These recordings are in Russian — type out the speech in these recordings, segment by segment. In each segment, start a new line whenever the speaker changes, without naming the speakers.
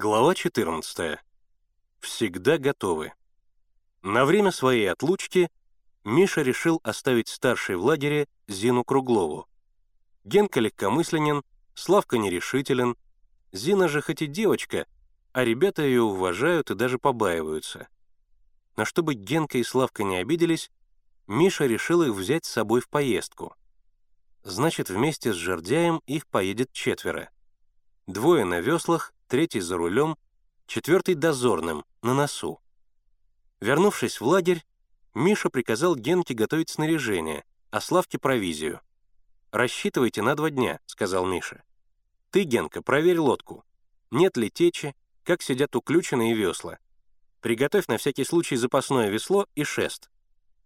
Глава 14. Всегда готовы. На время своей отлучки Миша решил оставить старшей в лагере Зину Круглову. Генка легкомысленен, Славка нерешителен, Зина же хоть и девочка, а ребята ее уважают и даже побаиваются. Но чтобы Генка и Славка не обиделись, Миша решил их взять с собой в поездку. Значит, вместе с жердяем их поедет четверо. Двое на веслах, третий за рулем, четвертый дозорным, на носу. Вернувшись в лагерь, Миша приказал Генке готовить снаряжение, а Славке провизию. «Рассчитывайте на два дня», — сказал Миша. «Ты, Генка, проверь лодку. Нет ли течи, как сидят уключенные весла. Приготовь на всякий случай запасное весло и шест.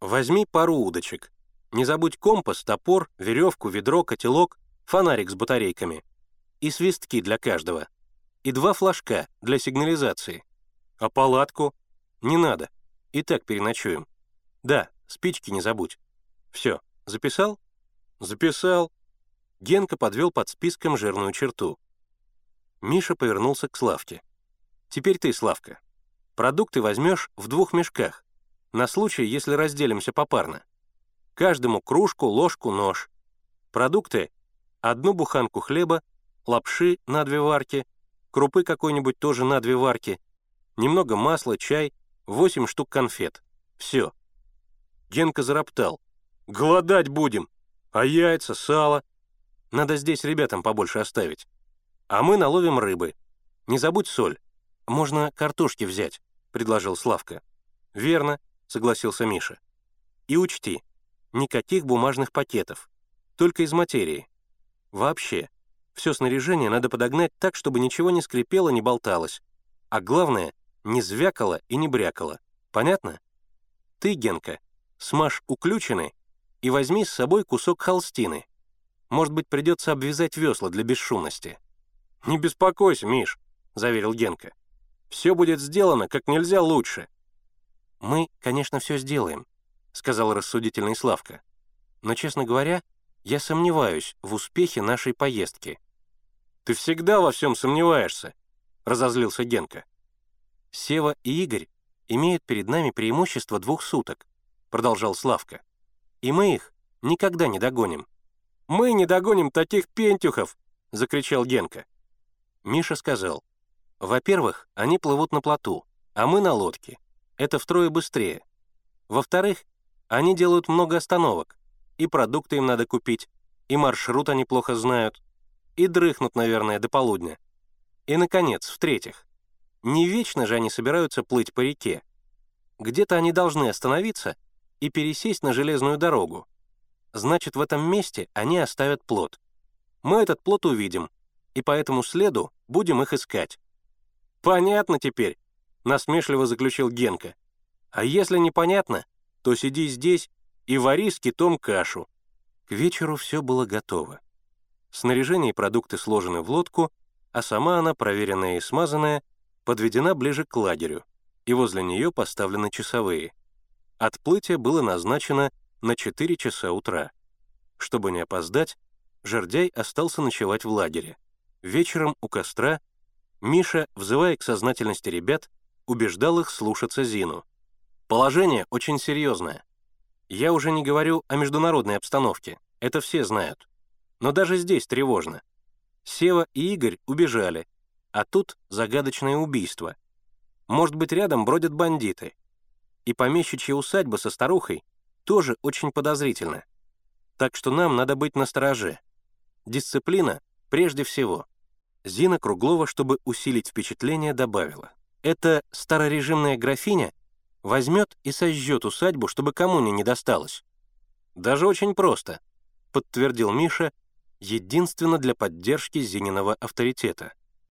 Возьми пару удочек. Не забудь компас, топор, веревку, ведро, котелок, фонарик с батарейками и свистки для каждого, и два флажка для сигнализации. А палатку? Не надо. И так переночуем. Да, спички не забудь. Все, записал? Записал. Генка подвел под списком жирную черту. Миша повернулся к Славке. Теперь ты, Славка. Продукты возьмешь в двух мешках, на случай, если разделимся попарно. Каждому кружку, ложку, нож. Продукты — одну буханку хлеба, лапши на две варки, крупы какой-нибудь тоже на две варки, немного масла, чай, восемь штук конфет. Все. Генка зароптал. «Голодать будем! А яйца, сало? Надо здесь ребятам побольше оставить. А мы наловим рыбы. Не забудь соль. Можно картошки взять», — предложил Славка. «Верно», — согласился Миша. «И учти, никаких бумажных пакетов, только из материи. Вообще, все снаряжение надо подогнать так, чтобы ничего не скрипело, не болталось. А главное, не звякало и не брякало. Понятно? Ты, Генка, смажь уключены и возьми с собой кусок холстины. Может быть, придется обвязать весла для бесшумности. «Не беспокойся, Миш», — заверил Генка. «Все будет сделано как нельзя лучше». «Мы, конечно, все сделаем», — сказал рассудительный Славка. «Но, честно говоря, я сомневаюсь в успехе нашей поездки». «Ты всегда во всем сомневаешься», — разозлился Генка. «Сева и Игорь имеют перед нами преимущество двух суток», — продолжал Славка. «И мы их никогда не догоним». «Мы не догоним таких пентюхов!» — закричал Генка. Миша сказал, «Во-первых, они плывут на плоту, а мы на лодке. Это втрое быстрее. Во-вторых, они делают много остановок, и продукты им надо купить, и маршрут они плохо знают, и дрыхнут, наверное, до полудня. И, наконец, в-третьих, не вечно же они собираются плыть по реке. Где-то они должны остановиться и пересесть на железную дорогу. Значит, в этом месте они оставят плод. Мы этот плод увидим, и по этому следу будем их искать. «Понятно теперь», — насмешливо заключил Генка. «А если непонятно, то сиди здесь и вари с китом кашу». К вечеру все было готово. Снаряжение и продукты сложены в лодку, а сама она, проверенная и смазанная, подведена ближе к лагерю, и возле нее поставлены часовые. Отплытие было назначено на 4 часа утра. Чтобы не опоздать, Жердяй остался ночевать в лагере. Вечером у костра Миша, взывая к сознательности ребят, убеждал их слушаться Зину. Положение очень серьезное. Я уже не говорю о международной обстановке, это все знают. Но даже здесь тревожно. Сева и Игорь убежали, а тут загадочное убийство. Может быть, рядом бродят бандиты. И помещичья усадьба со старухой тоже очень подозрительна. Так что нам надо быть настороже. Дисциплина прежде всего. Зина Круглова, чтобы усилить впечатление, добавила. Эта старорежимная графиня возьмет и сожжет усадьбу, чтобы коммуне не досталось. Даже очень просто, подтвердил Миша, единственно для поддержки Зининого авторитета.